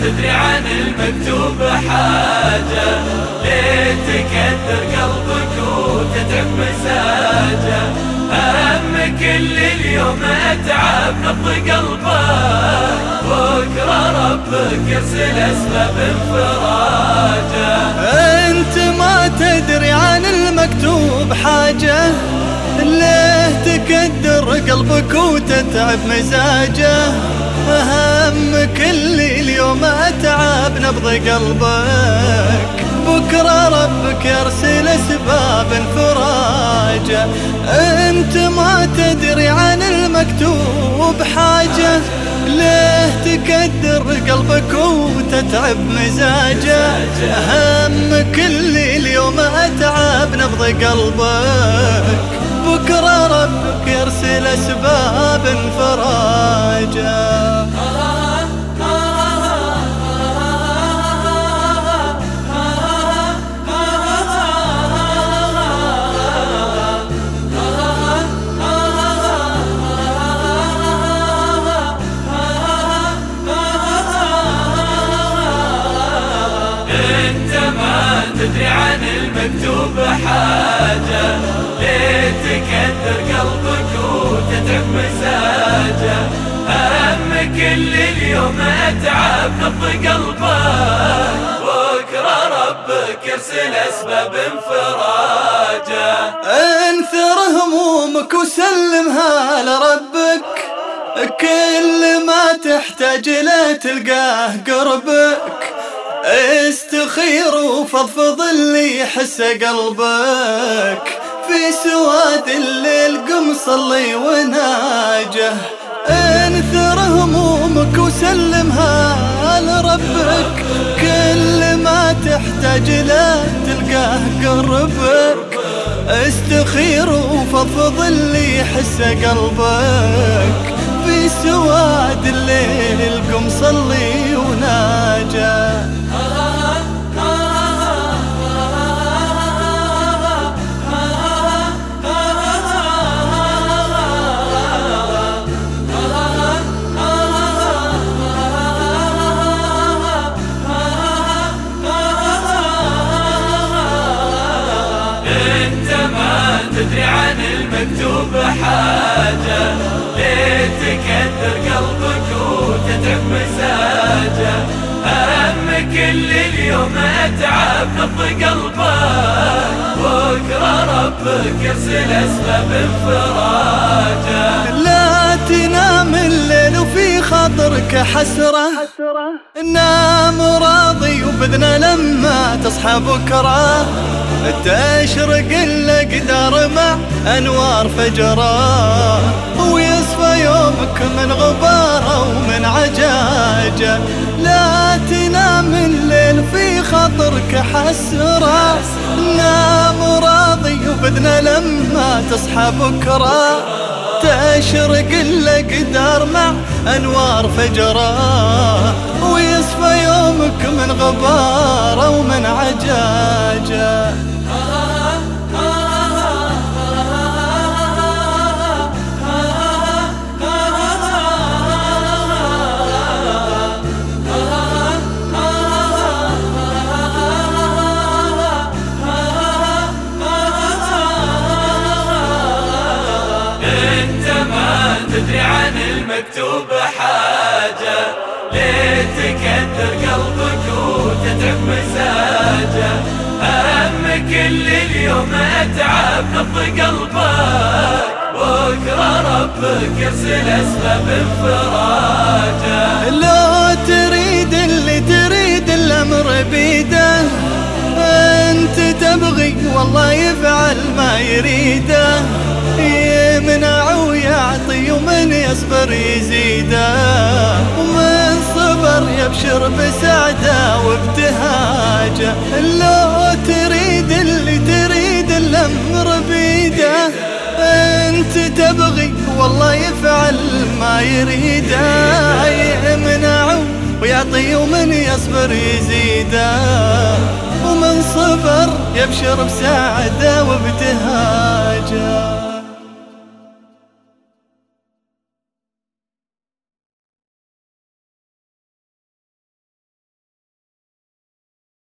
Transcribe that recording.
تدري عن المكتوب حاجة ليه تكدر قلبك كل اليوم أتعب نبض قلبك بكرة ربك يرسل أسباب انفراجه. أنت ما تدري عن المكتوب حاجة. ليه تكدر قلبك وتتعب مزاجه؟ أهم كل اليوم أتعب نبض قلبك. بكرة ربك يرسل أسباب انفراجه. أنت ما وتتعب مزاجه. أهم كل اليوم أتعب نبض قلبك. بكرة ربك يرسل أسباب انفراجه المكتوب حاجة. ليه تكدر قلبك وتتعب مزاجه. أهم كل اليوم أتعب نبض قلبك بكرة ربك يرسل أسباب انفراجه. انثر همومك وسلمها لربك. كل ما تحتاج له تلقاه قربك. استخير وفضفض اللي يحس قلبك. في سواد الليل قم صلي وناجه. انثر همومك وسلمها لربك. كل ما تحتاج له تلقاه قربك. استخير وفضفض اللي يحس قلبك. المكتوب حاجة ليه تكدر قلبك وتتعب مزاجه. أهم كل اليوم أتعب نبض قلبك. بكرة ربك يرسل أسباب انفراجه. لا تنام الليل وفي خاطرك حسرة. نام راضي وبذنا لما تصحى بكرة. تشرق الأقدار مع أنوار فجرة ويصفى يومك من غبارة ومن عجاجة لا تنام الليل في خاطرك حسرة نام راضي وبدنا لما تصحى بكرة تشرق الأقدار مع أنوار فجرة ويصفى يومك من غبارة ومن عجاجة عن المكتوب حاجة ليه تكدر قلبك وتتعب مزاجه. أهم كل اليوم أتعب نبض قلبك. بكرة ربك يرسل أسباب انفراجه. لو تريد اللي تريد الأمر بيده. أنت تبغي والله يفعل ما يريده. يصبر يزيده ومن صبر يبشر بسعده وابتهاجه. لو تريد اللي تريد الأمر بيده أنت تبغي والله يفعل ما يريده. يمنع ويعطي ومن يصبر يزيده. ومن صبر يبشر بسعده وابتهاجه.